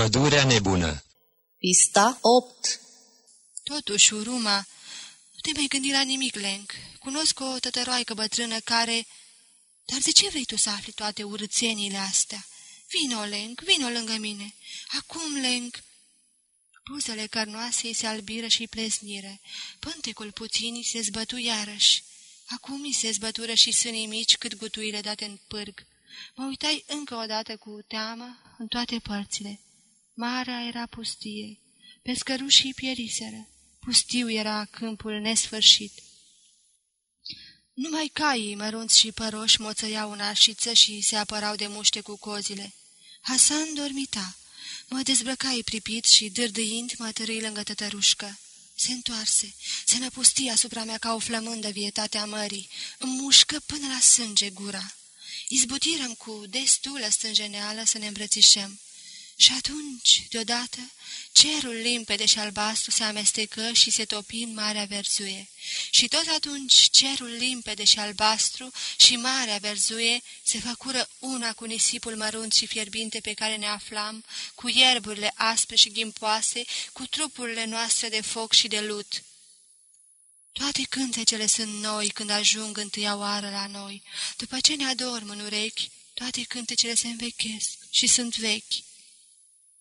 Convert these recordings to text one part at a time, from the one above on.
Pădurea nebună Pista 8 Totuși, Uruma, nu te mai gândi la nimic, Lenk. Cunosc o tătăroaică bătrână care... Dar de ce vrei tu să afli toate urățeniile astea? Vino, Lenk, vino lângă mine. Acum, Lenk... Buzele cărnoase se albiră și pleznire. Pântecul puțin se zbătu iarăși. Acum mi se zbătură și sânii mici cât gutuile date în pârg. Mă uitai încă o dată cu teamă în toate părțile. Marea era pustie, pescărușii pieriseră, pustiu era câmpul nesfârșit. Numai caii mărunți și păroși moțăiau în arșiță și se apărau de muște cu cozile. Hasan dormita. Mă dezbrăcai pripit și, dârdâind, mă tărâi lângă tătărușcă. Se întoarse, se năpusti asupra mea ca o flămândă vietatea mării, îmi mușcă până la sânge gura. Izbutirăm cu destulă stânjeneală să ne îmbrățișăm. Și atunci, deodată, cerul limpede și albastru se amestecă și se topi în marea verzuie. Și tot atunci cerul limpede și albastru și marea verzuie se făcură una cu nisipul mărunt și fierbinte pe care ne aflam, cu ierburile aspre și ghimpoase, cu trupurile noastre de foc și de lut. Toate cântecele sunt noi când ajung întâia oară la noi. După ce ne adorm în urechi, toate cântecele se învechesc și sunt vechi.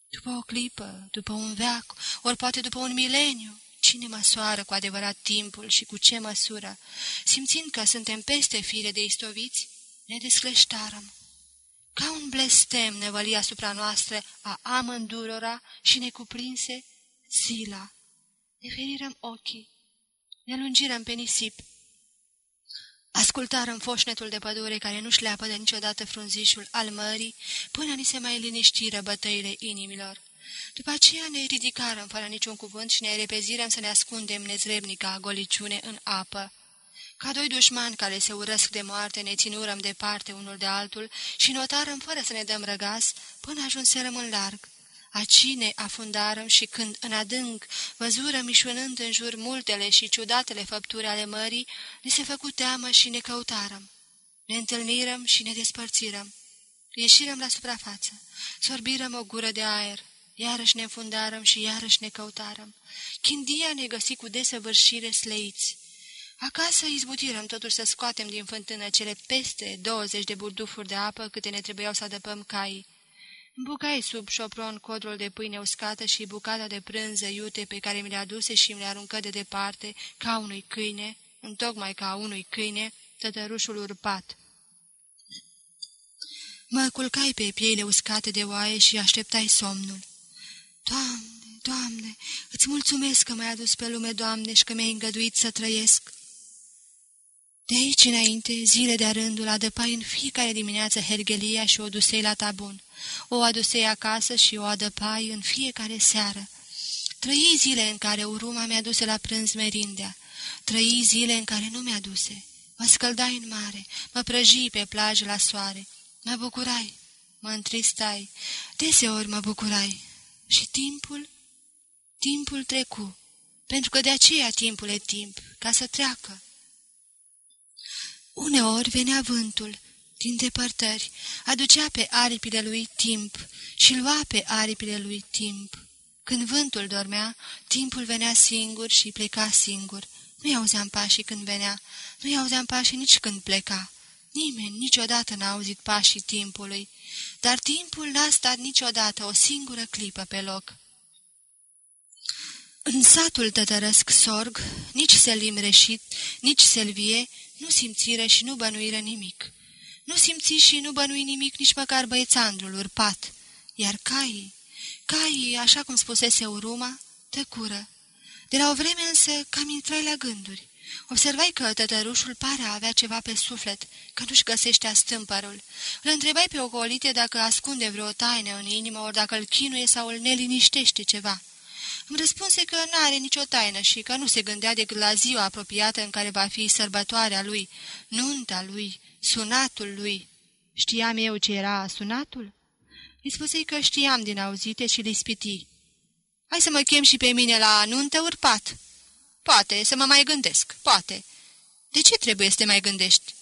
După o clipă, după un veac, ori poate după un mileniu, cine măsoară cu adevărat timpul și cu ce măsură? Simțind că suntem peste fire de istoviți, ne descleștarăm. Ca un blestem ne văli asupra noastră a amândurora și ne cuprinse zila. Ne ferirăm ochii, ne lungirăm pe nisip. Ascultarăm foșnetul de pădure care nu-și leapă de niciodată frunzișul al mării, până ni se mai liniștiră bătăile inimilor. După aceea ne ridicarăm fără niciun cuvânt și ne repezirăm să ne ascundem nezrebnica goliciune în apă. Ca doi dușmani care se urăsc de moarte, ne ținurăm departe unul de altul și notarăm fără să ne dăm răgaz până ajunserăm în larg. Aci ne afundarăm și când în adânc văzură mișunând în jur multele și ciudatele făpturi ale mării, ne se făcu teamă și ne căutarăm. Ne întâlnirăm și ne despărțirăm. Ieșirăm la suprafață, sorbirăm o gură de aer, iarăși ne înfundarăm și iarăși ne căutarăm. Chindia ne găsi cu desăvârșire sleiți. Acasă izbutirăm totuși să scoatem din fântână cele peste 20 de burdufuri de apă câte ne trebuiau să adăpăm caii. Bucai sub șopron codrul de pâine uscată și bucata de prânză iute pe care mi le aduse și mi le aruncă de departe, ca unui câine, întocmai ca unui câine, tătărușul urpat. Mă culcai pe pieile uscate de oaie și așteptai somnul. Doamne, Doamne, îți mulțumesc că m-ai adus pe lume, Doamne, și că mi-ai îngăduit să trăiesc. De aici înainte, zile de-a rândul, adăpai în fiecare dimineață hergelia și o dusei la tabun. O adusei acasă și o adăpai în fiecare seară. Trăi zile în care uruma mi-a duse la prânz merindea. Trăi zile în care nu mi-a duse. Mă scăldai în mare, mă prăjii pe plajă la soare. Mă bucurai, mă întristai, deseori mă bucurai. Și timpul? Timpul trecu, pentru că de aceea timpul e timp, ca să treacă. Uneori venea vântul, din depărtări, aducea pe aripile lui timp și lua pe aripile lui timp. Când vântul dormea, timpul venea singur și pleca singur. Nu-i auzeam pașii când venea, nu-i auzeam pașii nici când pleca. Nimeni niciodată n-a auzit pașii timpului, dar timpul n-a stat niciodată o singură clipă pe loc. În satul tătărăsc sorg, nici selim reșit, nici selvie, nu simțire și nu bănuiră nimic. Nu simți și nu bănui nimic nici măcar băiețandrul urpat, iar caii, caii, așa cum spusese Uruma, tăcură. De la o vreme însă cam intrai la gânduri. Observai că tătărușul pare a avea ceva pe suflet, că nu-și găsește astâmpărul. Îl întrebai pe ocolite dacă ascunde vreo taină în inimă, ori dacă îl chinuie sau îl neliniștește ceva. Îmi răspunse că nu are nicio taină și că nu se gândea decât la ziua apropiată în care va fi sărbătoarea lui, nunta lui, sunatul lui. Știam eu ce era sunatul? Îi spusei că știam din auzite și li spiti. Hai să mă chem și pe mine la nuntă urpat. Poate, să mă mai gândesc, poate. De ce trebuie să te mai gândești?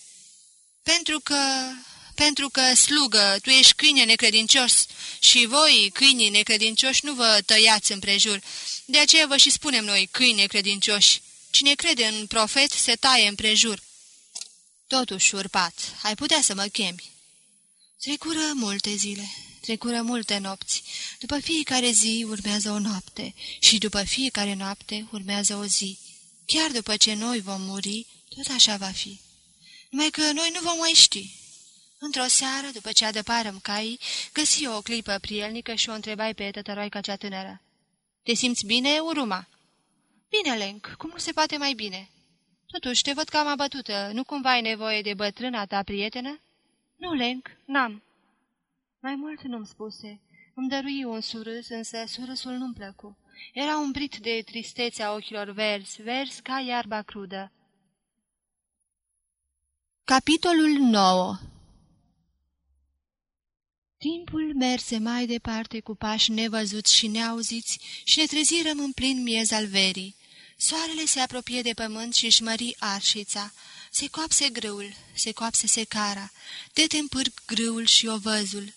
Pentru că... pentru că, slugă, tu ești câine necredincios și voi, câinii necredincioși, nu vă tăiați împrejur. De aceea vă și spunem noi, câini necredincioși. Cine crede în profet se taie împrejur. Totuși, urpat, ai putea să mă chemi. Trecură multe zile, trecură multe nopți. După fiecare zi urmează o noapte și după fiecare noapte urmează o zi. Chiar după ce noi vom muri, tot așa va fi. Numai că noi nu vom mai ști. Într-o seară, după ce adăparăm caii, găsi o clipă prielnică și o întrebai pe tătăroaica cea tânără. Te simți bine, Uruma?" Bine, Lenk, cum nu se poate mai bine?" Totuși, te văd cam abătută. Nu cumva ai nevoie de bătrâna ta prietenă?" Nu, Lenk, n-am." Mai mult nu-mi spuse. Îmi dărui un surâs, însă surâsul nu-mi plăcu. Era umbrit de tristețea ochilor verzi, verzi ca iarba crudă. Capitolul 9 Timpul merse mai departe cu pași nevăzuți și neauziți și ne trezirăm în plin miez al verii. Soarele se apropie de pământ și își mări arșița. Se coapse grâul, se coapse secara, de te împârg grâul și ovăzul.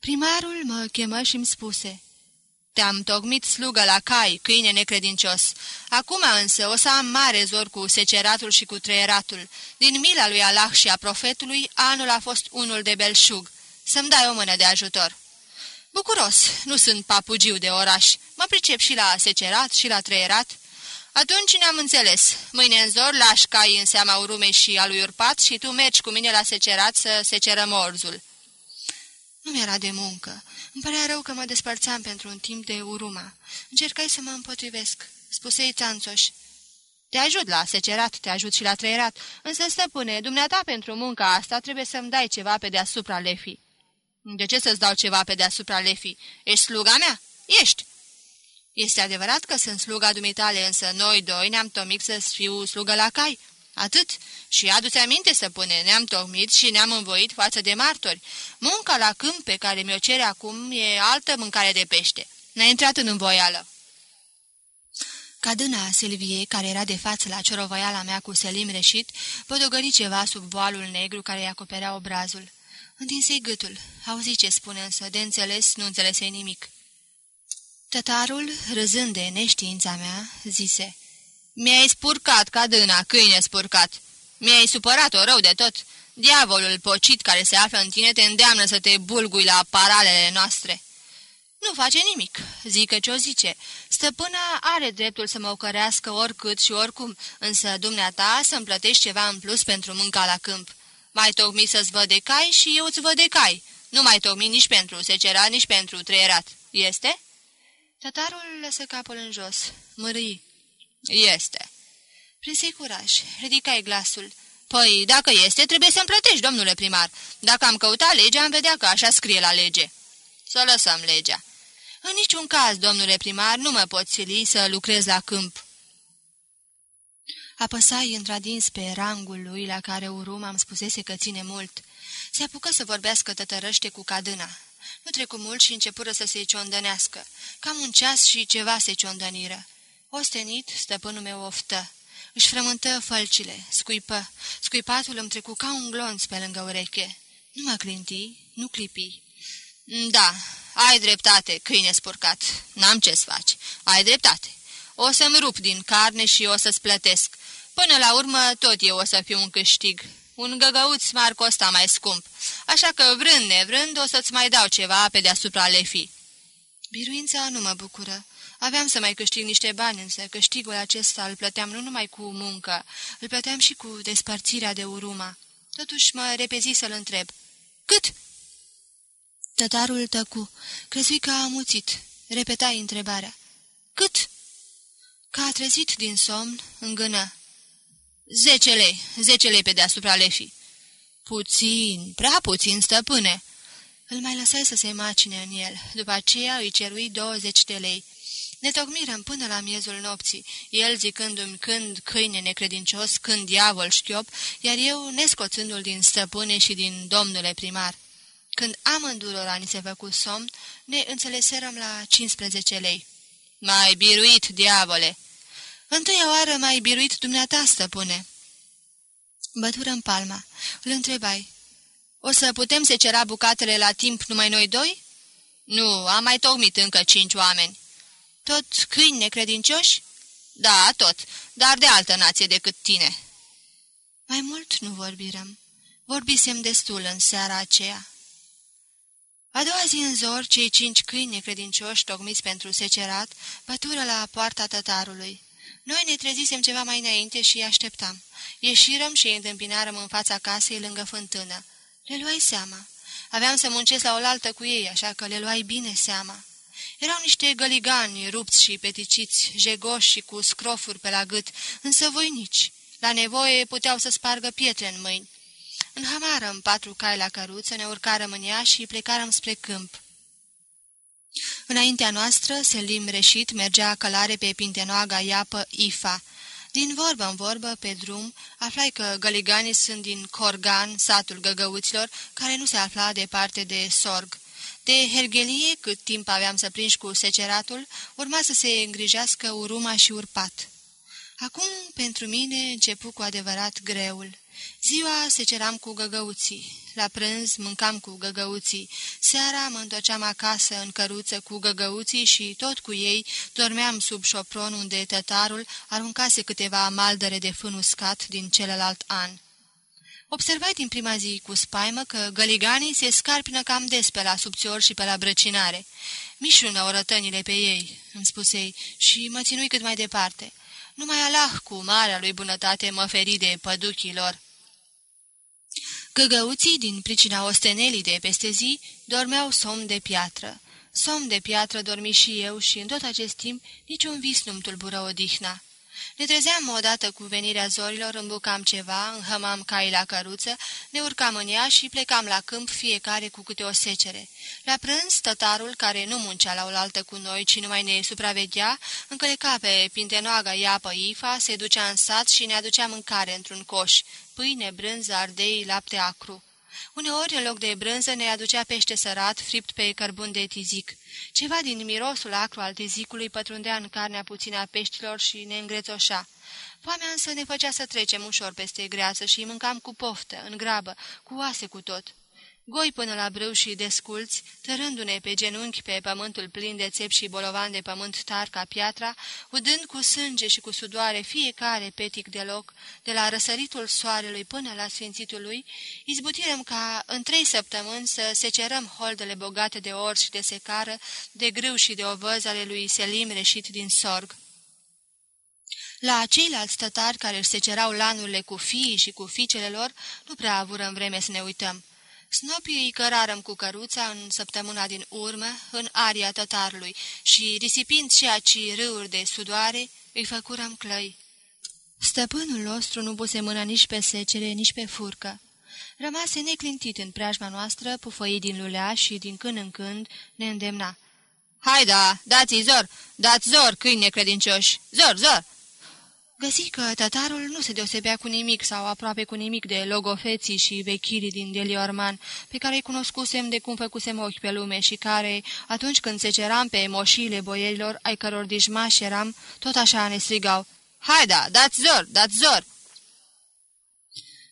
Primarul mă chemă și-mi spuse, Te-am tocmit slugă la cai, câine necredincios. Acum însă o să am mare zor cu seceratul și cu treieratul. Din mila lui Allah și a profetului, anul a fost unul de belșug. Să-mi dai o mână de ajutor." Bucuros, nu sunt papugiu de oraș. Mă pricep și la secerat și la treierat." Atunci ne-am înțeles. Mâine în zor lași cai în seama urumei și a lui Urpat și tu mergi cu mine la secerat să seceră morzul." Nu mi-era de muncă. Îmi părea rău că mă despărțeam pentru un timp de uruma. Încercai să mă împotrivesc. Spuse-i țanțoș. Te ajut la secerat, te ajut și la treierat, însă, stăpâne, dumneata pentru munca asta trebuie să-mi dai ceva pe deasupra lefii. De ce să-ți dau ceva pe deasupra lefii? Ești sluga mea? Ești! Este adevărat că sunt sluga dumitale, însă noi doi ne-am tomit să fiu slugă la cai. Atât. Și adu-ți aminte, stăpâne, ne-am tocmit și ne-am învoit față de martori. Munca la câmp pe care mi-o cere acum e altă mâncare de pește. Ne-a intrat în învoială. Cadâna Silviei, care era de față la ciorovăiala mea cu selim reșit, podogări ceva sub voalul negru care îi acoperea obrazul. Întinse gâtul. Auzi ce spune însă, de înțeles nu înțelese nimic. Tătarul, râzând de neștiința mea, zise, Mi-ai spurcat ca dâna, câine spurcat. Mi-ai supărat-o rău de tot. Diavolul pocit care se află în tine te îndeamnă să te bulgui la paralele noastre." Nu face nimic," zică ce o zice. Stăpâna are dreptul să mă ocărească oricât și oricum, însă dumneata să-mi plătești ceva în plus pentru munca la câmp. Mai tocmi să-ți văd de cai și eu îți văd de cai. Nu mai tocmi nici pentru secerat, nici pentru treierat. Este?" Tătarul lăsă capul în jos. Mârâi. Este." Prinse curaj. Ridicai glasul. Păi, dacă este, trebuie să-mi plătești, domnule primar. Dacă am căutat legea, am vedea că așa scrie la lege." Să lăsăm legea." În niciun caz, domnule primar, nu mă pot sili să lucrez la câmp." Apăsai întradins pe rangul lui la care Urum am spusese că ține mult. Se apucă să vorbească tătărăște cu cadâna. Nu trecu mult și începură să se ciondănească. Cam un ceas și ceva se ciondăniră. Ostenit, stăpânul meu oftă. Își frământă fălcile, scuipă. Scuipatul îmi trecu ca un glonț pe lângă ureche. Nu mă clinti, nu clipi. Da, ai dreptate, câine spurcat. N-am ce-ți faci. Ai dreptate. O să-mi rup din carne și o să-ți plătesc. Până la urmă, tot eu o să fiu un câștig. Un găgăuț m-ar costa mai scump, așa că, vrând nevrând, o să-ți mai dau ceva pe deasupra lefii. Biruința nu mă bucură. Aveam să mai câștig niște bani, însă câștigul acesta îl plăteam nu numai cu muncă, îl plăteam și cu despărțirea de uruma. Totuși mă repezi să-l întreb. Cât? Tătarul tăcu. Crezui că a amuțit. Repetai întrebarea. Cât? Ca a trezit din somn, îngână. Zece lei, zece lei pe deasupra lefii. Puțin, prea puțin, stăpâne. Îl mai lăsai să se macine în el. După aceea îi cerui 20 de lei. Ne tocmirăm până la miezul nopții, el zicându-mi când câine necredincios, când diavol șchiop, iar eu nescoțându-l din stăpâne și din domnule primar. Când amândurora ni se făcu somn, ne înțeleserăm la 15 lei. Mai biruit, diavole!" Întâia oară mai biruit dumneata, stăpâne." Bătură în palma. Îl întrebai. O să putem secera bucatele la timp numai noi doi?" Nu, am mai tocmit încă cinci oameni." Tot câini necredincioși?" Da, tot, dar de altă nație decât tine." Mai mult nu vorbirăm. Vorbisem destul în seara aceea. A doua zi în zor, cei cinci câini necredincioși tocmiți pentru secerat bătură la poarta tătarului. Noi ne trezisem ceva mai înainte și așteptam. Ieșirăm și îi întâmpinarăm în fața casei lângă fântână. Le luai seama. Aveam să muncesc la oaltă cu ei, așa că le luai bine seama. Erau niște găligani rupți și peticiți, jegoși și cu scrofuri pe la gât, însă voinici. La nevoie puteau să spargă pietre în mâini. Înhămarăm patru cai la căruță, ne urcarăm în ea și plecarăm spre câmp. Înaintea noastră, Selim Reșit mergea călare pe pintenoaga iapă Ifa. Din vorbă în vorbă, pe drum, aflai că găliganii sunt din Corgan, satul găgăuților, care nu se afla departe de Sorg. De hergelie, cât timp aveam să prinși cu seceratul, urma să se îngrijească uruma și urpat. Acum, pentru mine, începu cu adevărat greul. Ziua se ceram cu găgăuții, la prânz mâncam cu găgăuții, seara mă întorceam acasă în căruță cu găgăuții și tot cu ei dormeam sub șopron unde tătarul aruncase câteva maldere de fân uscat din celălalt an. Observai din prima zi cu spaimă că găliganii se scarpină cam des pe la subțior și pe la brăcinare. Mișună orătănile pe ei, îmi spusei, și mă ținui cât mai departe. Numai Allah cu marea lui bunătate mă feri de păduchilor. Găgăuții, din pricina ostenelii de peste zi, dormeau somn de piatră. Somn de piatră dormi și eu și în tot acest timp niciun vis nu-mi tulbură odihna. Ne trezeam odată cu venirea zorilor, îmbucam ceva, înhămam cai la căruță, ne urcam în ea și plecam la câmp fiecare cu câte o secere. La prânz, tătarul, care nu muncea la oaltă cu noi, ci numai ne supraveghea, încăleca pe pintenoaga iapă ifa, se ducea în sat și ne aducea mâncare într-un coș, pâine, brânză, ardei, lapte acru. Uneori, în loc de brânză, ne aducea pește sărat, fript pe cărbun de tizic. Ceva din mirosul acru al tizicului pătrundea în carnea puțină a peștilor și ne îngrețoșa. Foamea însă ne făcea să trecem ușor peste greață și mâncam cu poftă, în grabă, cu oase cu tot goi până la brâu și desculți, tărându-ne pe genunchi pe pământul plin de țep și bolovan de pământ tar ca piatra, udând cu sânge și cu sudoare fiecare petic de loc, de la răsăritul soarelui până la sfințitul lui, izbutirăm ca în trei săptămâni să secerăm holdele bogate de orz și de secară, de grâu și de ovăz ale lui Selim reșit din sorg. La ceilalți tătari care își secerau lanurile cu fiii și cu fiicele lor, nu prea avurăm vreme să ne uităm. Snopii îi cărarăm cu căruța în săptămâna din urmă, în aria tătarului, și, risipind și aci râuri de sudoare, îi făcurăm clăi. Stăpânul nostru nu puse mâna nici pe secere, nici pe furcă. Rămase neclintit în preajma noastră, pufăi din lulea și, din când în când, ne îndemna. Hai da, dați-i zor, dați zor, câini necredincioși, zor, zor!" Găsi că tătarul nu se deosebea cu nimic sau aproape cu nimic de logofeții și vechirii din Deliorman, pe care îi cunoscusem de cum făcusem ochi pe lume și care, atunci când se ceram pe moșiile boierilor, ai căror dișmași eram, tot așa ne strigau, Haida, dați zor, dați zor!"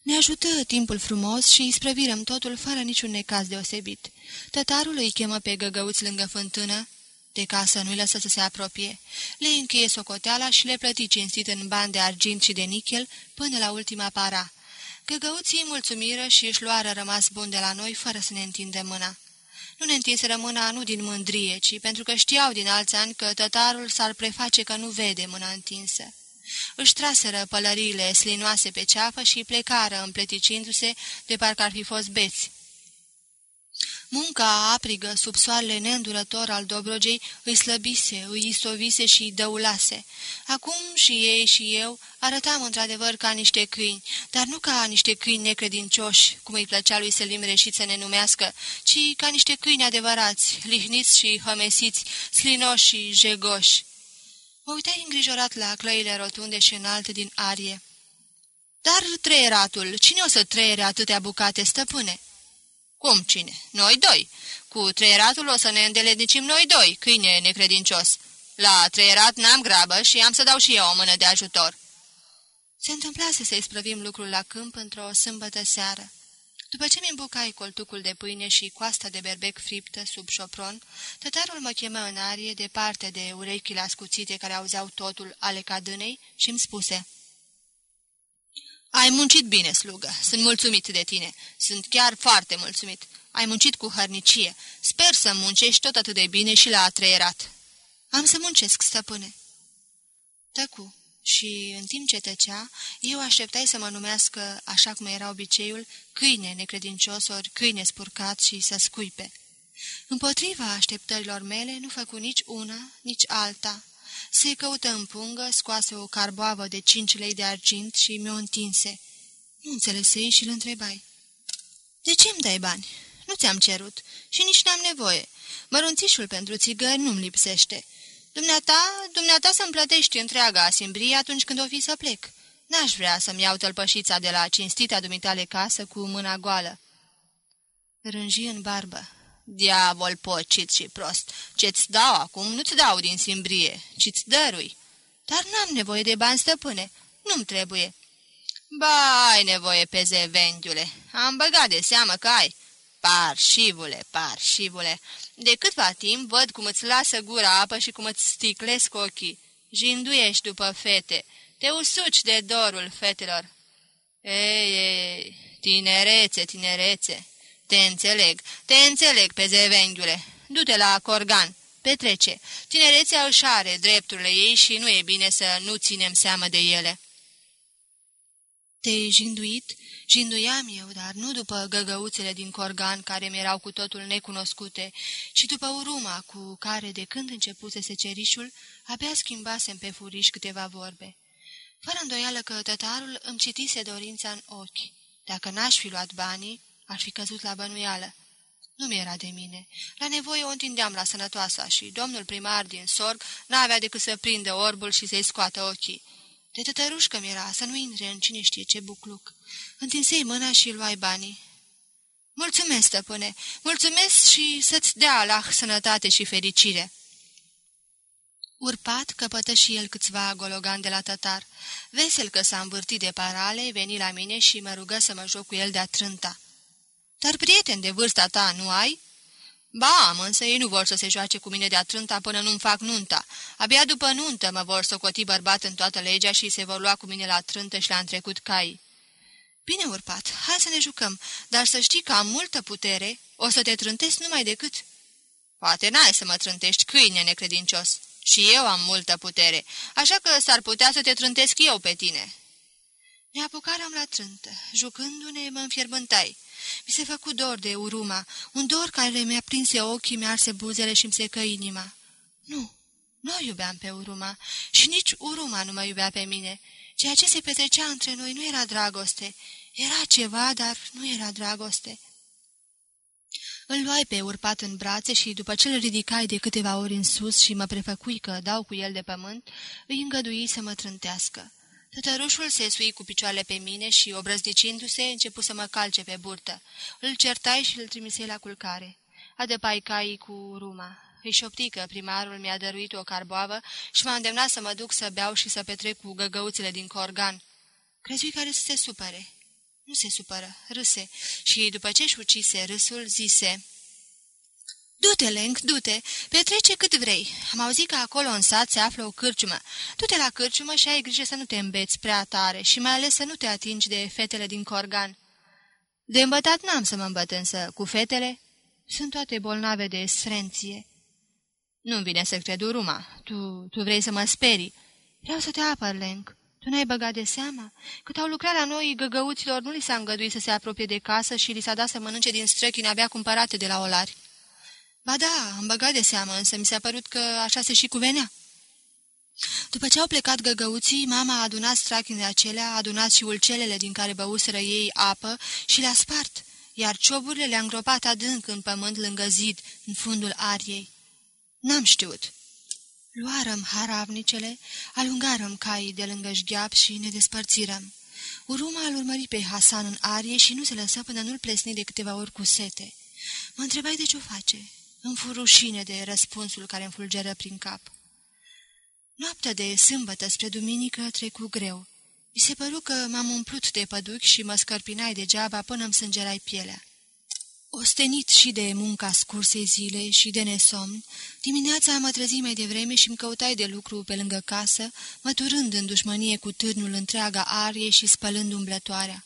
Ne ajută timpul frumos și isprăvirăm totul fără niciun necaz deosebit. Tătarul îi chemă pe găgăuți lângă fântână, de casă nu-i lăsă să se apropie. Le încheie socoteala și le plăti cinstit în bani de argint și de nichel până la ultima para. Găgăuții mulțumiră și își luară rămas bun de la noi fără să ne întinde mâna. Nu ne întinseră mâna nu din mândrie, ci pentru că știau din alți ani că tătarul s-ar preface că nu vede mâna întinsă. Își traseră pălăriile slinoase pe ceafă și plecară împleticindu-se de parcă ar fi fost beți. Munca aprigă sub soarele neîndurător al Dobrogei îi slăbise, îi istovise și îi dăulase. Acum și ei și eu arătam într-adevăr ca niște câini, dar nu ca niște câini necredincioși, cum îi plăcea lui Selim Reșit să ne numească, ci ca niște câini adevărați, lihniți și hămesiți, slinoși și jegoși. Mă uitai îngrijorat la clăile rotunde și înalte din arie. Dar treieratul, cine o să treiere atâtea bucate, stăpâne?" Cum cine? Noi doi. Cu treieratul o să ne îndelednicim noi doi, câine necredincios. La treierat n-am grabă și am să dau și eu o mână de ajutor." Se întâmplase să-i sprăvim lucrul la câmp într-o sâmbătă seară. După ce mi-îmbucai coltucul de pâine și coasta de berbec friptă sub șopron, tătarul mă chemă în arie departe de urechile ascuțite care auzeau totul ale cadânei și îmi spuse Ai muncit bine, slugă. Sunt mulțumit de tine. Sunt chiar foarte mulțumit. Ai muncit cu hărnicie. Sper să muncești tot atât de bine și la atreierat." Am să muncesc, stăpâne." Tăcu și, în timp ce tăcea, eu așteptai să mă numească, așa cum era obiceiul, câine necredincios ori câine spurcat și să scuipe. Împotriva așteptărilor mele nu făcu nici una, nici alta. Se căută în pungă, scoase o carboavă de cinci lei de argint și mi-o întinse. Nu înțelesei și îl întrebai. De ce îmi dai bani? Nu ți-am cerut și nici n-am nevoie. Mărunțișul pentru țigări nu-mi lipsește. Dumneata, dumneata să-mi plătești întreaga asimbrie atunci când o fi să plec. N-aș vrea să-mi iau tălpășița de la cinstita dumitale casă cu mâna goală. Rânji în barbă. Diavol pocit și prost! Ce-ți dau acum nu-ți dau din simbrie, ci-ți dărui. Dar n-am nevoie de bani, stăpâne. Nu-mi trebuie. Ba, ai nevoie pe zevendiule. Am băgat de seamă că ai. Parșivule, parșivule, de câtva timp văd cum îți lasă gura apă și cum îți sticlesc ochii. Jinduiești după fete, te usuci de dorul fetelor. Ei, ei, tinerețe, tinerețe, te înțeleg, te înțeleg pe zevenghiule. Du-te la Corgan, petrece. Tinerețea își are drepturile ei și nu e bine să nu ținem seamă de ele. Te-ai jinduit?" Jinduiam eu, dar nu după găgăuțele din corgan care mi-erau cu totul necunoscute, ci după uruma cu care, de când începuse secerișul, abia schimbasem pe furiș câteva vorbe. Fără îndoială că tătarul îmi citise dorința în ochi. Dacă n-aș fi luat banii, ar fi căzut la bănuială. Nu mi-era de mine. La nevoie o întindeam la sănătoasa și domnul primar din sorg n-avea decât să prindă orbul și să-i scoată ochii. De tătărușcă mi-era să nu intre în cine știe ce bucluc. Întinsei mâna și luai banii. Mulțumesc, stăpâne, mulțumesc și să-ți dea Allah sănătate și fericire. Urpat, căpătă și el câțiva gologan de la tătar. Vesel că s-a învârtit de parale, veni la mine și mă rugă să mă joc cu el de-a trânta. Dar prieten de vârsta ta nu ai?" Ba, am, însă ei nu vor să se joace cu mine de atrânta până nu-mi fac nunta. Abia după nuntă mă vor socoti bărbat în toată legea și se vor lua cu mine la trântă și la întrecut cai. Bine urpat, hai să ne jucăm, dar să știi că am multă putere, o să te trântesc numai decât... Poate n-ai să mă trântești, câine necredincios. Și eu am multă putere, așa că s-ar putea să te trântesc eu pe tine. Ne apucarăm la trântă. Jucându-ne, mă înfierbântai. Mi se făcu dor de uruma, un dor care mi-a prinse ochii, mi-arse buzele și-mi secă inima. Nu, nu o iubeam pe uruma și nici uruma nu mă iubea pe mine. Ceea ce se petrecea între noi nu era dragoste. Era ceva, dar nu era dragoste. Îl luai pe urpat în brațe și, după ce îl ridicai de câteva ori în sus și mă prefăcui că dau cu el de pământ, îi îngădui să mă trântească. Tătărușul se sui cu picioarele pe mine și, obrăznicindu-se, începu să mă calce pe burtă. Îl certai și îl trimisei la culcare. Adăpai caii cu ruma. Îi șopti că primarul mi-a dăruit o carboavă și m-a îndemnat să mă duc să beau și să petrec cu găgăuțele din corgan. Crezui care să se supere. Nu se supără, râse și, după ce-și ucise râsul, zise... Du-te, Lenk, du-te, petrece cât vrei. Am auzit că acolo în sat se află o cârciumă. Du-te la cârciumă și ai grijă să nu te îmbeți prea tare și mai ales să nu te atingi de fetele din corgan. De îmbătat n-am să mă îmbăt însă, cu fetele sunt toate bolnave de sfrenție. Nu-mi vine să cred uruma. Tu, tu vrei să mă sperii. Vreau să te apăr, Lenk. Tu n-ai băgat de seama? Cât au lucrat la noi, găgăuților nu li s-a îngăduit să se apropie de casă și li s-a dat să mănânce din străchini abia cumpărate de la olari. Ba da, am băgat de seamă, însă mi s-a părut că așa se și cuvenea. După ce au plecat găgăuții, mama a adunat strachinile acelea, a adunat și ulcelele din care băuseră ei apă și le-a spart, iar cioburile le-a îngropat adânc în pământ lângă zid, în fundul ariei. N-am știut. Luarăm haravnicele, alungarăm caii de lângă șgheap și ne despărțirăm. Uruma al urmări pe Hasan în arie și nu se lăsă până nu-l plesni de câteva ori cu sete. Mă întrebai de ce o face. Îmi fu rușine de răspunsul care îmi fulgeră prin cap. Noaptea de sâmbătă spre duminică trecu greu. I se păru că m-am umplut de păduchi și mă scărpinai degeaba până îmi sângerai pielea. Ostenit și de munca scursei zile și de nesomn, dimineața mă trezi mai devreme și îmi căutai de lucru pe lângă casă, măturând în dușmănie cu târnul întreaga arie și spălând umblătoarea.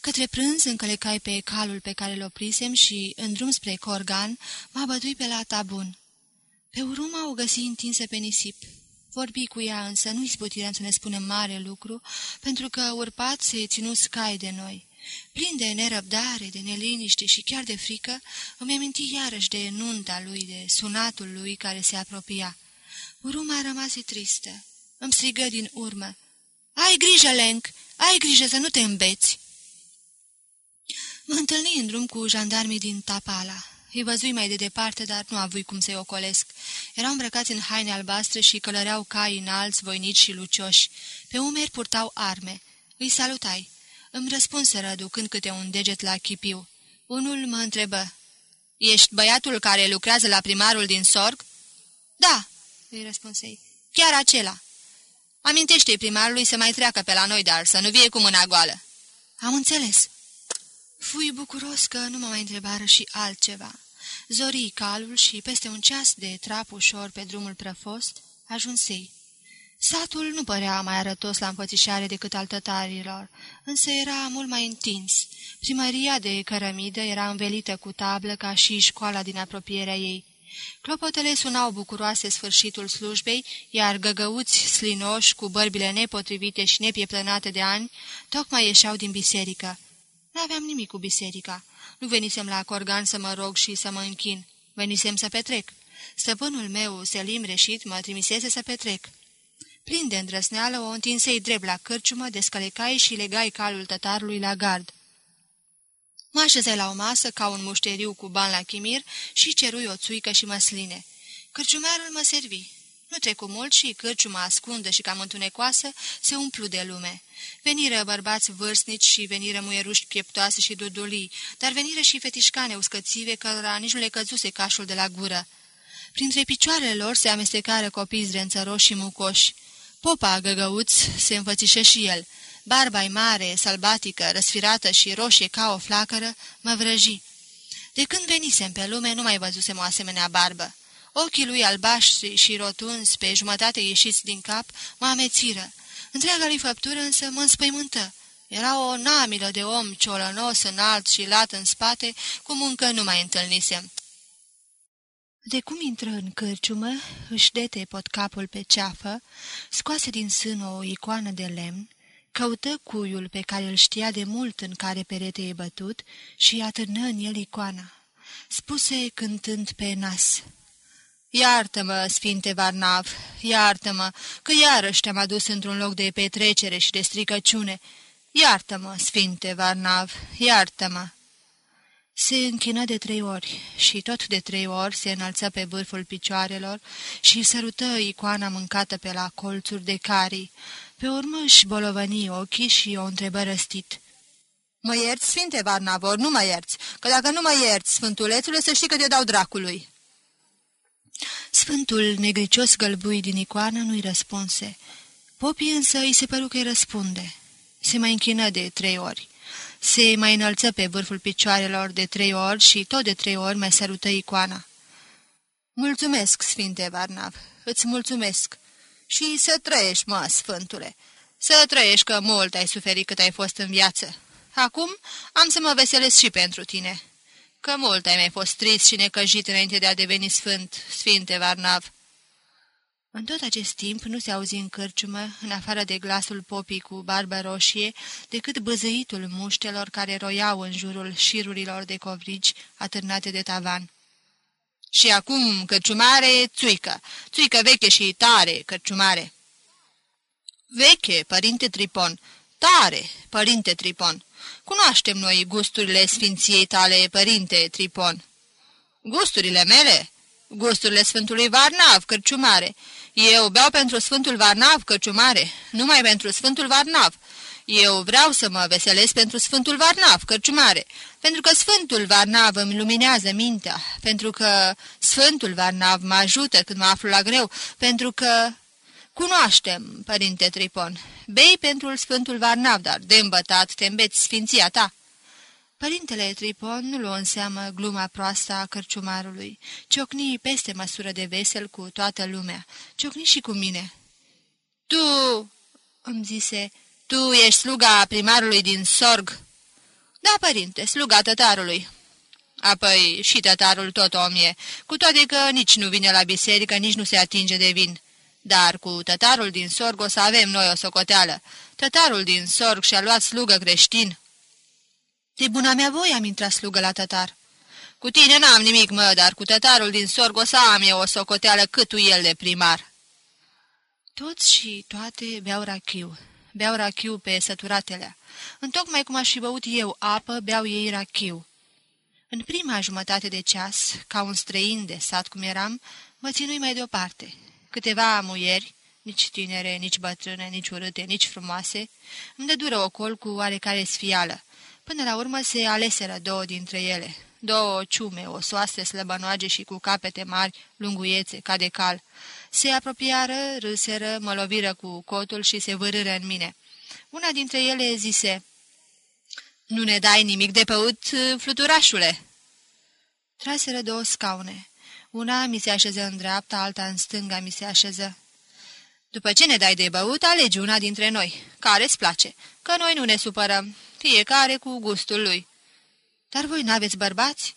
Către prânz încălecai pe calul pe care l oprisem și, în drum spre Corgan, mă bătui pe la tabun. Pe urma o găsi întinsă pe nisip. Vorbi cu ea, însă nu-i sputirăm să ne spunem mare lucru, pentru că urpat se ținu scai de noi. Plin de nerăbdare, de neliniște și chiar de frică, îmi aminti iarăși de nunta lui, de sunatul lui care se apropia. Uruma rămase tristă. Îmi strigă din urmă. Ai grijă, Lenk! Ai grijă să nu te îmbeți!" Mă întâlni în drum cu jandarmii din Tapala. Îi văzui mai de departe, dar nu avui cum să-i ocolesc. Erau îmbrăcați în haine albastre și călăreau cai înalți, voinici și lucioși. Pe umeri purtau arme. Îi salutai. Îmi răspunseră, ducând câte un deget la chipiu. Unul mă întrebă. Ești băiatul care lucrează la primarul din Sorg?" Da," îi răspunsei. Chiar acela." Amintește-i primarului să mai treacă pe la noi, dar să nu vie cu mâna goală." Am înțeles." Fui bucuros că nu mă mai întrebară și altceva. Zorii calul și peste un ceas de trap ușor pe drumul prăfost, ajunsei. Satul nu părea mai arătos la înfățișare decât al tătarilor, însă era mult mai întins. Primăria de cărămidă era învelită cu tablă ca și școala din apropierea ei. Clopotele sunau bucuroase sfârșitul slujbei, iar găgăuți slinoși, cu bărbile nepotrivite și nepieplănate de ani, tocmai ieșeau din biserică. N-aveam nimic cu biserica. Nu venisem la Corgan să mă rog și să mă închin. Venisem să petrec. Stăpânul meu, Selim Reșit, mă trimisese să petrec. Plin de îndrăsneală, o întinsei drept la cârciumă, descălecai și legai calul tătarului la gard. Mă așezai la o masă ca un mușteriu cu bani la chimir și cerui o țuică și măsline. Cârciumearul mă servi. Nu trecu mult și cârciuma ascundă și cam întunecoasă se umplu de lume. Veniră bărbați vârstnici și veniră muieruși pieptoase și dudulii, dar veniră și fetișcane uscățive cărora nici nu le căzuse cașul de la gură. Printre picioarele lor se amestecară copii zdrențăroși și mucoși. Popa găgăuț se înfățișă și el. barba mare, sălbatică, răsfirată și roșie ca o flacără, mă vrăji. De când venisem pe lume, nu mai văzusem o asemenea barbă. Ochii lui albaștri și rotunzi, pe jumătate ieșiți din cap, mă amețiră. Întreaga lui făptură însă mă înspăimântă. Era o namilă de om ciolănos, înalt și lat în spate, cum încă nu mai întâlnisem. De cum intră în cârciumă, își dete pot capul pe ceafă, scoase din sân o icoană de lemn, căută cuiul pe care îl știa de mult în care perete e bătut și atârnă în el icoana. Spuse cântând pe nas, Iartă-mă, Sfinte Varnav, iartă-mă, că iarăși te-am adus într-un loc de petrecere și de stricăciune. Iartă-mă, Sfinte Varnav, iartă-mă!" Se închină de trei ori și tot de trei ori se înălță pe vârful picioarelor și sărută icoana mâncată pe la colțuri de carii. Pe urmă își bolovăni ochii și o întrebă răstit. Mă ierți, Sfinte Varnavor, nu mă ierți, că dacă nu mă ierți, Sfântulețule, să știi că te dau dracului." Sfântul negricios gălbui din icoană nu-i răspunse. Popii însă îi se păru că îi răspunde. Se mai închină de trei ori. Se mai înălță pe vârful picioarelor de trei ori și tot de trei ori mai sărută icoana. Mulțumesc, Sfinte Varnav, îți mulțumesc. Și să trăiești, mă, Sfântule, să trăiești că mult ai suferit cât ai fost în viață. Acum am să mă veselesc și pentru tine că mult ai mai fost trist și necăjit înainte de a deveni sfânt, Sfinte Varnav. În tot acest timp nu se auzi în cârciumă, în afară de glasul popii cu barbă roșie, decât băzăitul muștelor care roiau în jurul șirurilor de covrigi atârnate de tavan. Și acum, cărciumare, țuică, țuică veche și tare, cărciumare. Veche, părinte Tripon, tare, părinte Tripon. Cunoaștem noi gusturile sfinției tale, părinte Tripon." Gusturile mele?" Gusturile Sfântului Varnav, cărciumare. Eu beau pentru Sfântul Varnav, cărciumare, numai pentru Sfântul Varnav. Eu vreau să mă veselesc pentru Sfântul Varnav, cărciumare, pentru că Sfântul Varnav îmi luminează mintea, pentru că Sfântul Varnav mă ajută când mă aflu la greu, pentru că Cunoaștem, părinte Tripon. Bei pentru Sfântul Varnavdar, de îmbătat te îmbeți sfinția ta." Părintele Tripon nu luă în seamă gluma proastă a cărciumarului. Ciocni peste măsură de vesel cu toată lumea. Ciocni și cu mine. Tu, îmi zise, tu ești sluga primarului din Sorg." Da, părinte, sluga tătarului." Apoi și tătarul tot om e, cu toate că nici nu vine la biserică, nici nu se atinge de vin. Dar cu tătarul din Sorg o să avem noi o socoteală. Tătarul din Sorg și-a luat slugă creștin." De buna mea voi am intrat slugă la tătar." Cu tine n-am nimic, mă, dar cu tătarul din Sorg o să am eu o socoteală cât el de primar." Toți și toate beau rachiu. Beau rachiu pe săturatele. Întocmai cum aș fi băut eu apă, beau ei rachiu. În prima jumătate de ceas, ca un străin de sat cum eram, mă ținui mai deoparte. Câteva muieri, nici tinere, nici bătrâne, nici urâte, nici frumoase, îmi dură ocol cu oarecare sfială. Până la urmă se aleseră două dintre ele, două ciume, osoase, slăbănoage și cu capete mari, lunguiețe, ca de cal. Se apropiară, râseră, mă loviră cu cotul și se vârâră în mine. Una dintre ele zise, Nu ne dai nimic de păut, fluturașule?" Traseră două scaune. Una mi se așeză în dreapta, alta în stânga mi se așeză. După ce ne dai de băut, alegi una dintre noi. Care-ți place? Că noi nu ne supărăm. Fiecare cu gustul lui. Dar voi n-aveți bărbați?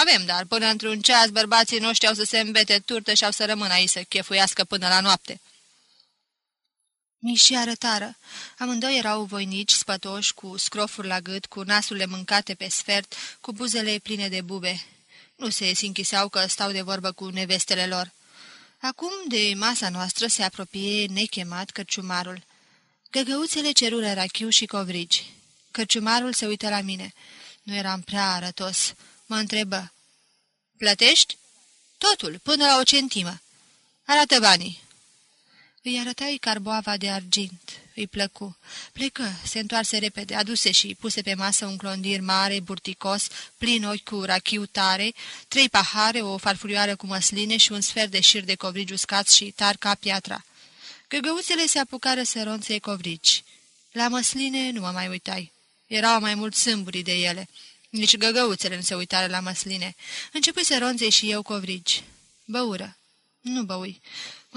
Avem, dar până într-un ceas bărbații noștri au să se îmbete turtă și au să rămână aici să chefuiască până la noapte. Mi și arătară. Amândoi erau voinici, spătoși, cu scrofuri la gât, cu nasurile mâncate pe sfert, cu buzele pline de bube. Nu se sinchiseau că stau de vorbă cu nevestele lor. Acum de masa noastră se apropie nechemat cărciumarul. Găgăuțele cerură rachiu și covrigi. Cărciumarul se uită la mine. Nu eram prea arătos. Mă întrebă. Plătești? Totul, până la o centimă. Arată banii. Îi arătai carboava de argint. Îi plăcu. Plecă, se întoarse repede, aduse și puse pe masă un clondir mare, burticos, plin ochi cu rachiu tare, trei pahare, o farfurioară cu măsline și un sfert de șir de covrigi uscați și tar ca piatra. Găgăuțele se apucară să ronțe covrigi. La măsline nu mă mai uitai. Erau mai mult sâmburii de ele. Nici găgăuțele nu se uitară la măsline. Începui să ronțe și eu covrigi. Băură. Nu băui.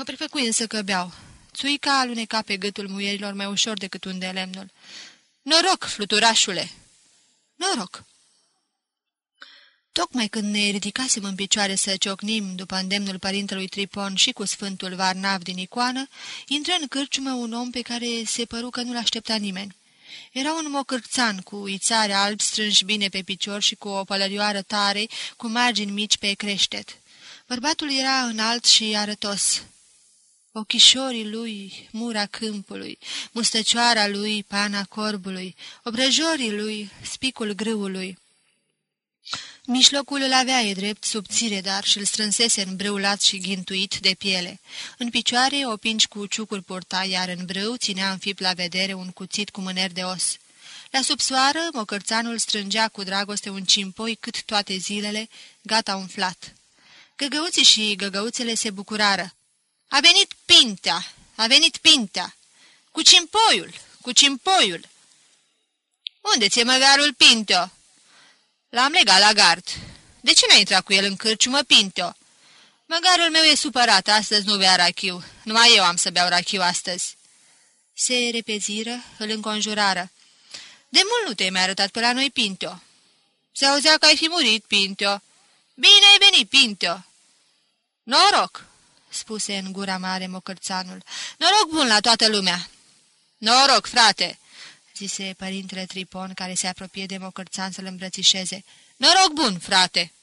Mă prefăcui însă că beau. Țuica aluneca pe gâtul muierilor mai ușor decât unde lemnul. Noroc, fluturașule! Noroc! Tocmai când ne ridicasem în picioare să ciocnim după îndemnul părintelui Tripon și cu sfântul Varnav din icoană, intră în cârciumă un om pe care se păru că nu-l aștepta nimeni. Era un mocârțan cu ițare albi strânși bine pe picior și cu o pălărioară tare, cu margini mici pe creștet. Bărbatul era înalt și arătos. Ochișorii lui, mura câmpului, mustăcioara lui, pana corbului, obrăjorii lui, spicul grâului. Mișlocul îl avea e drept, subțire, dar și-l strânsese în brâulat și ghintuit de piele. În picioare o pinci cu ciucuri purta, iar în brâu ținea în fip la vedere un cuțit cu mâneri de os. La subsoară, mocărțanul strângea cu dragoste un cimpoi cât toate zilele, gata umflat. Găgăuții și găgăuțele se bucurară. A venit Pintea! A venit Pintea! Cu cimpoiul! Cu cimpoiul! Unde ți-e măgarul Pinteo?" L-am legat la gard. De ce n-ai intrat cu el în cârciumă, Pinteo?" Măgarul meu e supărat, astăzi nu bea rachiu. Numai eu am să beau rachiu astăzi." Se repeziră, îl înconjurară. De mult nu te-ai mai arătat pe la noi, Pinteo." Se auzea că ai fi murit, Pinteo." Bine ai venit, Pinteo." Noroc!" Spuse în gura mare mocărțanul. Noroc bun la toată lumea!" Noroc, frate!" zise părintele Tripon, care se apropie de mocărțan să-l îmbrățișeze. Noroc bun, frate!"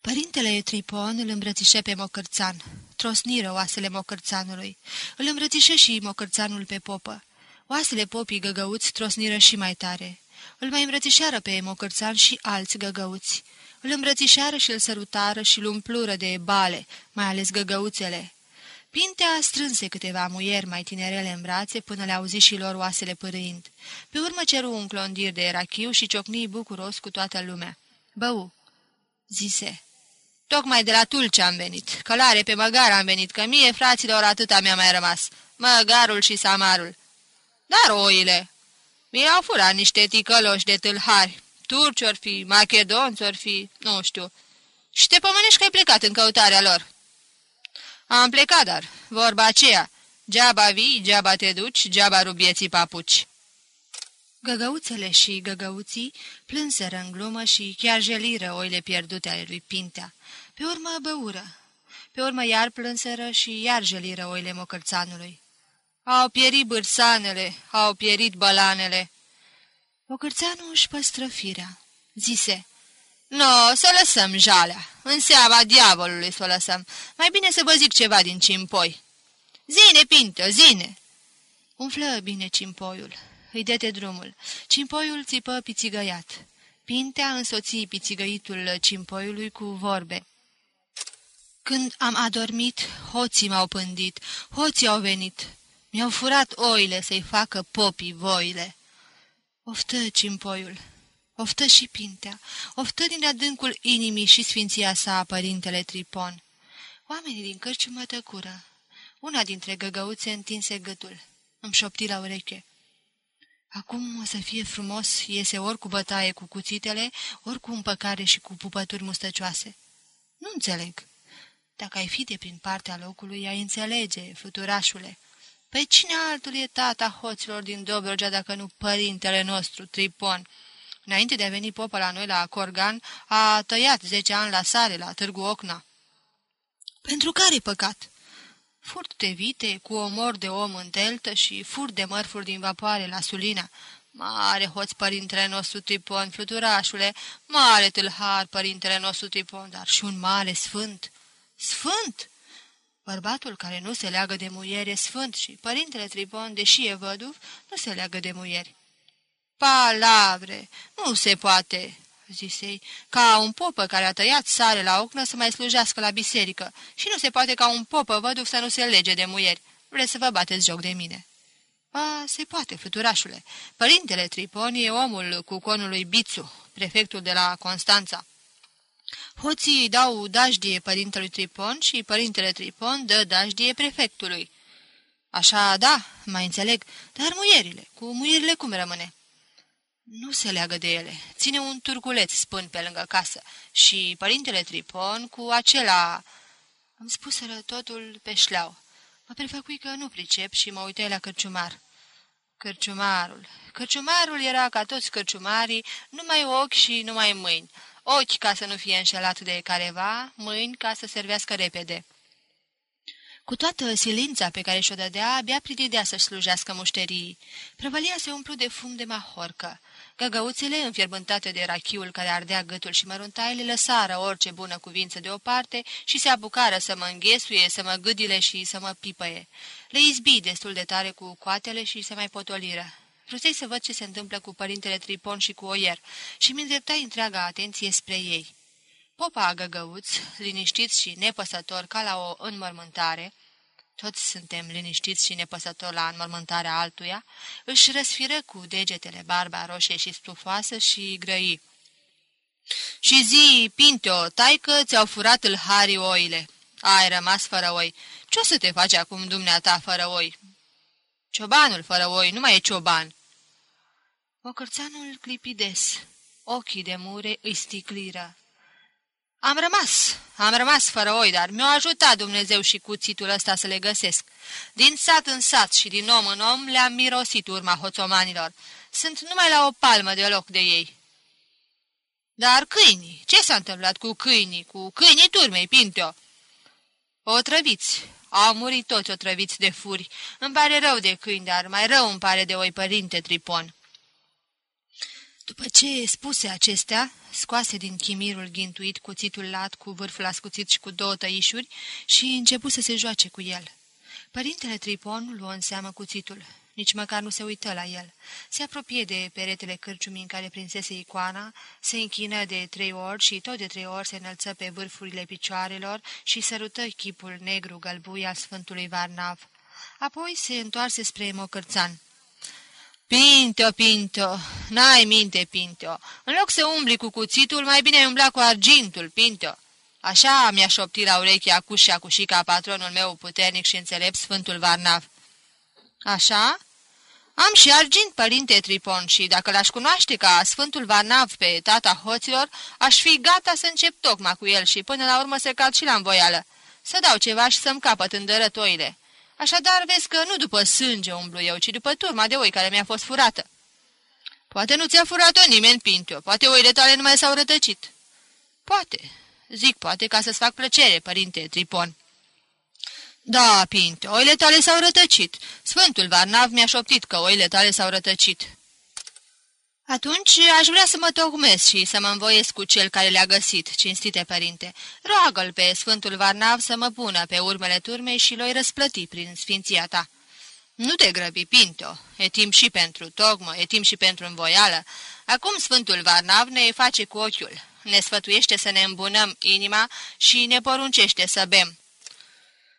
Părintele Tripon îl îmbrățișe pe mocărțan. Trosniră oasele mocărțanului. Îl îmbrățișe și mocărțanul pe popă. Oasele popii găgăuți trosniră și mai tare. Îl mai îmbrățișeară pe mocărțan și alți găgăuți. Îl îmbrățișeară și îl sărutară și îl umplură de bale, mai ales găgăuțele. Pintea strânse câteva muieri mai tinerele în brațe până le auzi și lor oasele părâind. Pe urmă ceru un clondir de rachiu și ciocni bucuros cu toată lumea. Bău, zise. Tocmai de la Tulce am venit, călare pe măgar am venit, că mie, fraților, atâta mi-a mai rămas, măgarul și samarul. Dar oile, mi-au furat niște ticăloși de tâlhari, turci ori fi, macedonți ori fi, nu știu. Și te pomenești că ai plecat în căutarea lor. Am plecat, dar, vorba aceea, geaba vii, geaba te duci, geaba rubieții papuci. Găgăuțele și găgăuții plânseră în glumă și chiar jeliră oile pierdute ale lui Pintea. Pe urmă băură. Pe urmă iar plânseră și iar jeliră oile mocălțanului. Au pierit bârsanele, au pierit balanele. Mocălțanul își păstră firea. Zise, No, să lăsăm jalea. În seama diavolului să o lăsăm. Mai bine să vă zic ceva din cimpoi. Zine, Pintă, zine!" Umflă bine cimpoiul. Îi dete drumul. Cimpoiul țipă pițigăiat. Pintea însoții pițigăitul cimpoiului cu vorbe. Când am adormit, hoții m-au pândit, hoții au venit. Mi-au furat oile să-i facă popii voile. Oftă cimpoiul, oftă și Pintea, oftă din adâncul inimii și sfinția sa părintele Tripon. Oamenii din mă tăcură. Una dintre găgăuțe întinse gâtul. Îmi șopti la ureche. Acum o să fie frumos, iese ori cu bătaie cu cuțitele, ori cu împăcare și cu pupături mustăcioase. Nu înțeleg. Dacă ai fi de prin partea locului, ai înțelege, fluturașule. Păi cine altul e tata hoților din Dobrogea dacă nu părintele nostru, Tripon? Înainte de a veni popa la noi la Corgan, a tăiat zece ani la sare, la Târgu Ocna. Pentru care păcat? Furt de vite, cu omor de om în teltă și furt de mărfuri din vapoare la Sulina. Mare hoț părintele nostru Tripon, fluturașule, mare tâlhar părintele nostru Tripon, dar și un mare sfânt. Sfânt? Bărbatul care nu se leagă de muieri e sfânt și părintele Tripon, deși e văduv, nu se leagă de muieri. Palavre! Nu se poate!" zisei, ca un popă care a tăiat sare la ocnă să mai slujească la biserică și nu se poate ca un popă văduv să nu se lege de muieri. Vreți să vă bateți joc de mine?" Ba, se poate, fluturașule. Părintele Tripon e omul cu conul lui Bițu, prefectul de la Constanța. Hoții îi dau dajdie părintelui Tripon și părintele Tripon dă dajdie prefectului. Așa, da, mai înțeleg, dar muierile, cu muierile cum rămâne? Nu se leagă de ele. Ține un turculeț spân pe lângă casă și părintele Tripon cu acela... Îmi spuseră totul pe șleau. Mă prefăcui că nu pricep și mă uitai la cărciumar. Cărciumarul. Cărciumarul era ca toți cărciumarii, numai ochi și numai mâini. Ochi ca să nu fie înșelat de careva, mâini ca să servească repede. Cu toată silința pe care și-o dădea, abia prididea să-și slujească mușterii. Prăvălia se umplu de fum de mahorcă. Găgăuțele, înfierbântate de rachiul care ardea gâtul și măruntaile, lăsară orice bună cuvință deoparte și se apucară să mă înghesuie, să mă gâdile și să mă pipăie. Le izbi destul de tare cu coatele și se mai potoliră. Vrusei să văd ce se întâmplă cu părintele Tripon și cu Oier și mi îndreptai întreaga atenție spre ei. Popa găgăuț, liniștit și nepăsător ca la o înmormântare, toți suntem liniștiți și nepăsători la înmormântarea altuia, își răsfiră cu degetele barba roșie și stufoasă și grăi. Și zi, Pinteo, tai că ți-au furat îl hari oile. Ai rămas fără oi. Ce o să te faci acum, dumneata, fără oi? Ciobanul fără oi nu mai e cioban. Mocărțanul clipi des. Ochii de mure îi sticliră. Am rămas, am rămas fără oi, dar mi-a ajutat Dumnezeu și cuțitul ăsta să le găsesc. Din sat în sat și din om în om le-am mirosit urma hoțomanilor. Sunt numai la o palmă de loc de ei. Dar câinii? Ce s-a întâmplat cu câinii, cu câinii turmei, Pinteo? Otrăviți. Au murit toți otrăviți de furi. Îmi pare rău de câini, dar mai rău îmi pare de oi, părinte Tripon. După ce spuse acestea, scoase din chimirul ghintuit cuțitul lat cu vârful ascuțit și cu două tăișuri și începu să se joace cu el. Părintele Tripon luă în seamă cuțitul. Nici măcar nu se uită la el. Se apropie de peretele cârciumii în care prinsese icoana, se închină de trei ori și tot de trei ori se înălță pe vârfurile picioarelor și sărută chipul negru gălbui al Sfântului Varnav. Apoi se întoarse spre Mocărțan. Pinto, Pinto, n-ai minte, Pinto. În loc să umbli cu cuțitul, mai bine umbla cu argintul, Pinto. Așa mi-a șoptit la ureche acușa cușica patronul meu puternic și înțelept, Sfântul Varnav. Așa? Am și argint, părinte Tripon, și dacă l-aș cunoaște ca Sfântul Varnav pe tata hoților, aș fi gata să încep tocma cu el și până la urmă să cad și la învoială. Să dau ceva și să-mi capăt îndărătoile. Așadar, vezi că nu după sânge umblu eu, ci după turma de oi care mi-a fost furată. Poate nu ți-a furat-o nimeni, Pintio, poate oile tale nu mai s-au rătăcit. Poate, zic poate ca să-ți fac plăcere, părinte Tripon. Da, Pinte, oile tale s-au rătăcit. Sfântul Varnav mi-a șoptit că oile tale s-au rătăcit. Atunci aș vrea să mă tocmesc și să mă învoiesc cu cel care le-a găsit, cinstite părinte. Roagă-l pe Sfântul Varnav să mă pună pe urmele turmei și l-oi răsplăti prin sfinția ta. Nu te grăbi, Pinto, e timp și pentru tocmă, e timp și pentru învoială. Acum Sfântul Varnav ne face cu ochiul, ne sfătuiește să ne îmbunăm inima și ne poruncește să bem.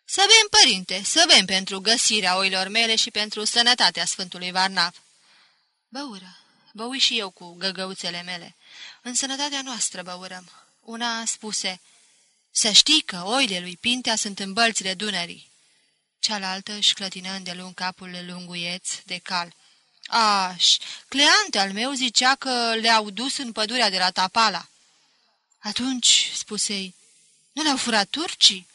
Să bem, părinte, să bem pentru găsirea oilor mele și pentru sănătatea Sfântului Varnav. Băură, băui și eu cu găgăuțele mele. În sănătatea noastră băurăm. Una spuse, să știi că oile lui Pintea sunt în bălțile Dunării. Cealaltă își clătină îndelung capul lunguieț de cal. Aș, Cleante al meu zicea că le-au dus în pădurea de la Tapala. Atunci, spuse-i, nu le-au furat turcii?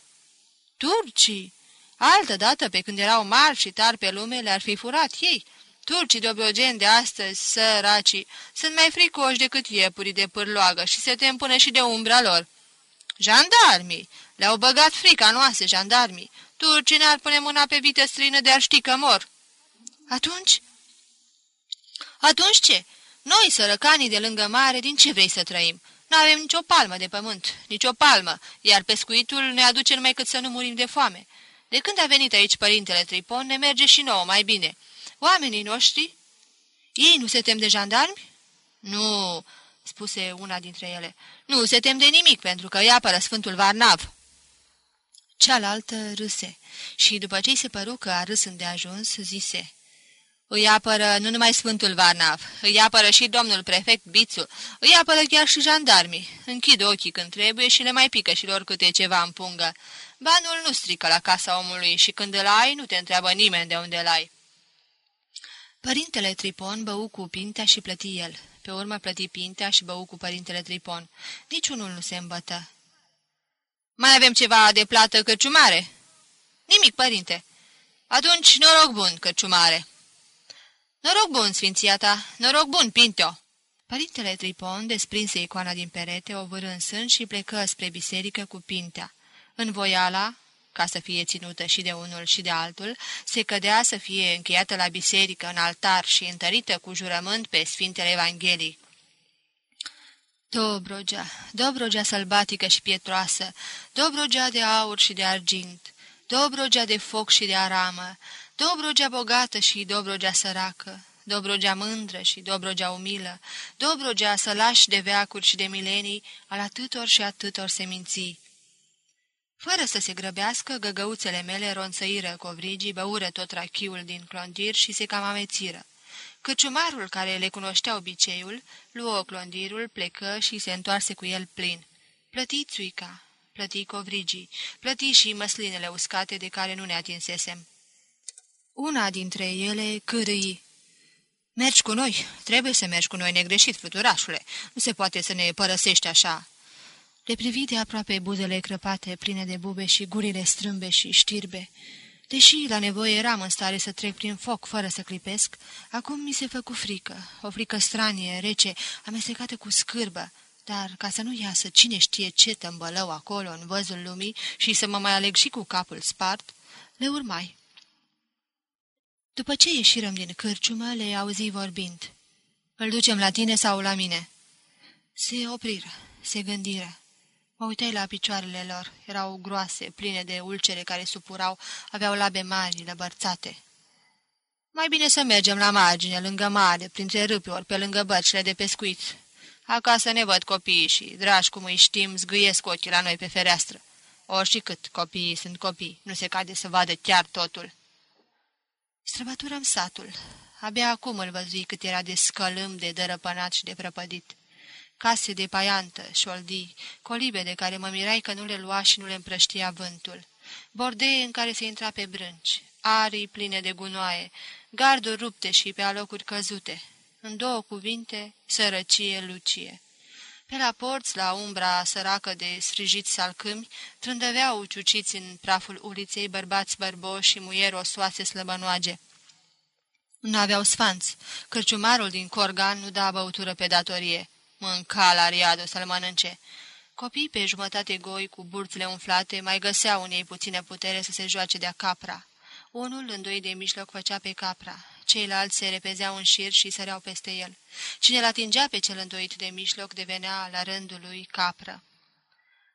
Turcii! Altă dată, pe când erau mari și tari pe lume, le-ar fi furat ei. Turcii de de astăzi, săracii, sunt mai fricoși decât iepurii de pârloagă și se tem până și de umbra lor. Jandarmii! Le-au băgat frica noastră, jandarmii. Turcii ne-ar pune mâna pe vită străină de a ști că mor. Atunci? Atunci ce? Noi, sărăcanii de lângă mare, din ce vrei să trăim? Nu avem nicio palmă de pământ, nicio palmă, iar pescuitul ne aduce numai cât să nu murim de foame. De când a venit aici părintele Tripon, ne merge și nouă mai bine. Oamenii noștri? Ei nu se tem de jandarmi? Nu, spuse una dintre ele. Nu se tem de nimic, pentru că îi apără Sfântul Varnav. Cealaltă râse și, după ce i se păru că a râs îndeajuns, zise... Îi apără nu numai Sfântul Varnav, îi apără și domnul prefect Bițu, îi apără chiar și jandarmii. Închid ochii când trebuie și le mai pică și lor câte ceva în pungă. Banul nu strică la casa omului și când îl ai, nu te întreabă nimeni de unde îl ai. Părintele Tripon bău cu Pintea și plăti el. Pe urmă plăti Pintea și bău cu părintele Tripon. Niciunul nu se îmbătă. Mai avem ceva de plată cărciumare?" Nimic, părinte." Atunci, noroc bun, cărciumare." Noroc bun, sfinția ta! Noroc bun, Pinto!" Părintele Tripon desprinse icoana din perete, o vârâ în sân și plecă spre biserică cu Pintea. În voiala, ca să fie ținută și de unul și de altul, se cădea să fie încheiată la biserică, în altar și întărită cu jurământ pe Sfintele Evanghelii. Dobrogea, Dobrogea sălbatică și pietroasă, Dobrogea de aur și de argint, Dobrogea de foc și de aramă, Dobrogea bogată și Dobrogea săracă, Dobrogea mândră și Dobrogea umilă, Dobrogea sălași de veacuri și de milenii, al atâtor și atâtor seminții. Fără să se grăbească, găgăuțele mele ronțăiră covrigii, băură tot rachiul din clondir și se cam amețiră. Căciumarul care le cunoștea obiceiul, luă clondirul, plecă și se întoarse cu el plin. Plăti țuica, plăti covrigii, plăti și măslinele uscate de care nu ne atinsesem. Una dintre ele cârâi. Mergi cu noi, trebuie să mergi cu noi, negreșit, fluturașule. Nu se poate să ne părăsești așa." Le privi de aproape buzele crăpate, pline de bube și gurile strâmbe și știrbe. Deși la nevoie eram în stare să trec prin foc fără să clipesc, acum mi se făcu frică, o frică stranie, rece, amestecată cu scârbă, dar ca să nu iasă cine știe ce tămbălău acolo în văzul lumii și să mă mai aleg și cu capul spart, le urmai. După ce ieșirăm din cârciumă, le auzi vorbind. Îl ducem la tine sau la mine?" Se opriră, se gândiră. Mă uitai la picioarele lor. Erau groase, pline de ulcere care supurau, aveau labe mari, lăbărțate. Mai bine să mergem la margine, lângă mare, printre râpi, ori pe lângă bărcile de pescuit. Acasă ne văd copiii și, dragi cum îi știm, zgâiesc ochii la noi pe fereastră. Ori și cât copiii sunt copii, nu se cade să vadă chiar totul. Străbăturăm satul. Abia acum îl văzui cât era de scălâm, de dărăpănat și de prăpădit. case de paiantă, șoldii, colibe de care mă mirai că nu le lua și nu le împrăștia vântul, bordee în care se intra pe brânci, arii pline de gunoaie, garduri rupte și pe alocuri căzute. În două cuvinte, sărăcie, lucie. Pe la porți, la umbra săracă de sfrijiți salcâmi, trândăveau ciuciți în praful uliței bărbați bărboși și muieri osoase slăbănoage. Nu aveau sfanți. Cărciumarul din Corgan nu da băutură pe datorie. Mânca la riado să-l mănânce. Copiii pe jumătate goi, cu burțile umflate, mai găseau în ei puțină putere să se joace de-a capra. Unul, îndoi de mijloc, făcea pe capra. Ceilalți se repezeau în șir și săreau peste el. Cine l-atingea pe cel îndoit de mijloc devenea, la rândul lui, capră.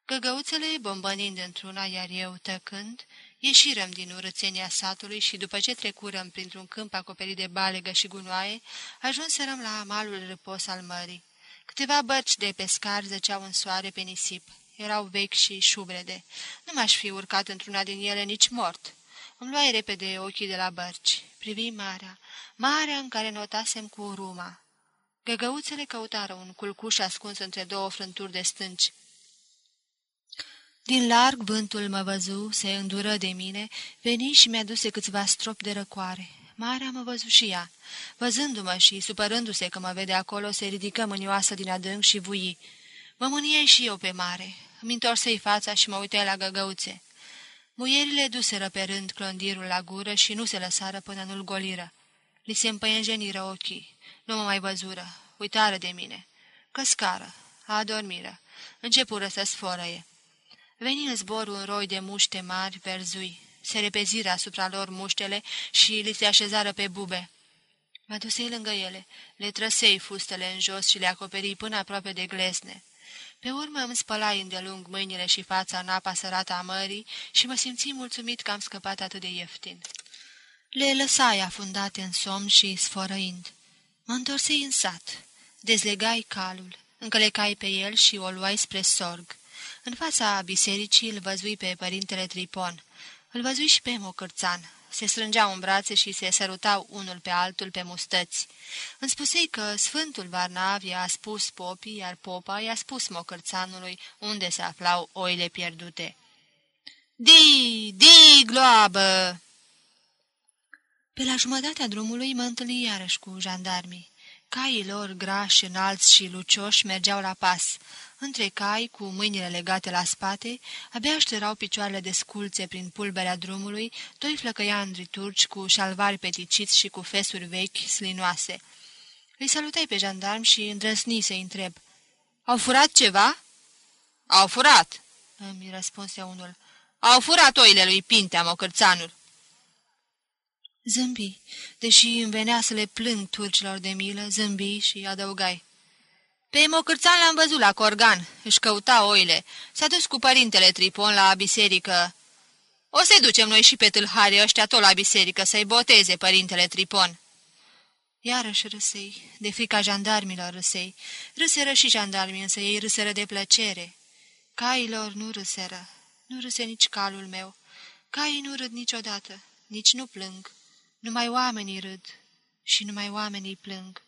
Găgăuțele, bombănind într-una, iar eu, tăcând, ieșirăm din urățenia satului și, după ce trecurăm printr-un câmp acoperit de balegă și gunoaie, ajunserăm la malul răpos al mării. Câteva bărci de pescar zăceau în soare pe nisip. Erau vechi și șubrede. Nu m-aș fi urcat într-una din ele nici mort. Îmi luai repede ochii de la bărci. Privi marea, marea în care notasem cu uruma. Găgăuțele căutară un culcuș ascuns între două frânturi de stânci. Din larg vântul mă văzu, se îndură de mine, veni și mi-a dus câțiva strop de răcoare. Marea mă văzu și ea. Văzându-mă și supărându-se că mă vede acolo, se ridică mânioasă din adânc și vui. Mă mâniei și eu pe mare. Îmi întorsei fața și mă uitai la găgăuțe. Muierile duseră pe rând clondirul la gură și nu se lăsară până nu-l goliră. Li se împăienjeniră ochii. Nu mă mai văzură. Uitară de mine. Căscară. Adormiră. Începură să sforăie. Veni în zbor un roi de muște mari, verzui. Se repeziră asupra lor muștele și li se așezară pe bube. Mă dusei lângă ele, le trăsei fustele în jos și le acoperi până aproape de glesne. Pe urmă îmi spălai îndelung mâinile și fața în apa sărată a mării și mă simți mulțumit că am scăpat atât de ieftin. Le lăsai afundate în somn și sfărăind. Mă întorsei în sat. Dezlegai calul, încălecai pe el și o luai spre sorg. În fața bisericii îl văzui pe părintele Tripon. Îl văzui și pe Mocârțan. Se strângeau în brațe și se sărutau unul pe altul pe mustăți. Îmi spusei că Sfântul Varnav i-a spus popii, iar popa i-a spus Mocârțanului unde se aflau oile pierdute. Di, di, gloabă! Pe la jumătatea drumului mă întâlni iarăși cu jandarmii. Caii lor grași, înalți și lucioși mergeau la pas. Între cai, cu mâinile legate la spate, abia șterau picioarele de sculțe prin pulberea drumului, doi flăcăiandri turci cu șalvari peticiți și cu fesuri vechi slinoase. Îi salutai pe jandarm și îndrăsni să-i întreb. Au furat ceva?" Au furat," îmi răspunse unul. Au furat oile lui Pintea, mocârțanul." Zâmbi, deși îmi venea să le plâng turcilor de milă, zâmbi și adăugai. Pe Mocârțan l-am văzut la Corgan, își căuta oile. S-a dus cu părintele Tripon la biserică. O să-i ducem noi și pe tâlharii ăștia tot la biserică să-i boteze părintele Tripon. Iarăși râsei, de frica jandarmilor râsei. Râseră și jandarmii, însă ei râseră de plăcere. Cailor nu râseră, nu râse nici calul meu. Caii nu râd niciodată, nici nu plâng. Numai oamenii râd și numai oamenii plâng.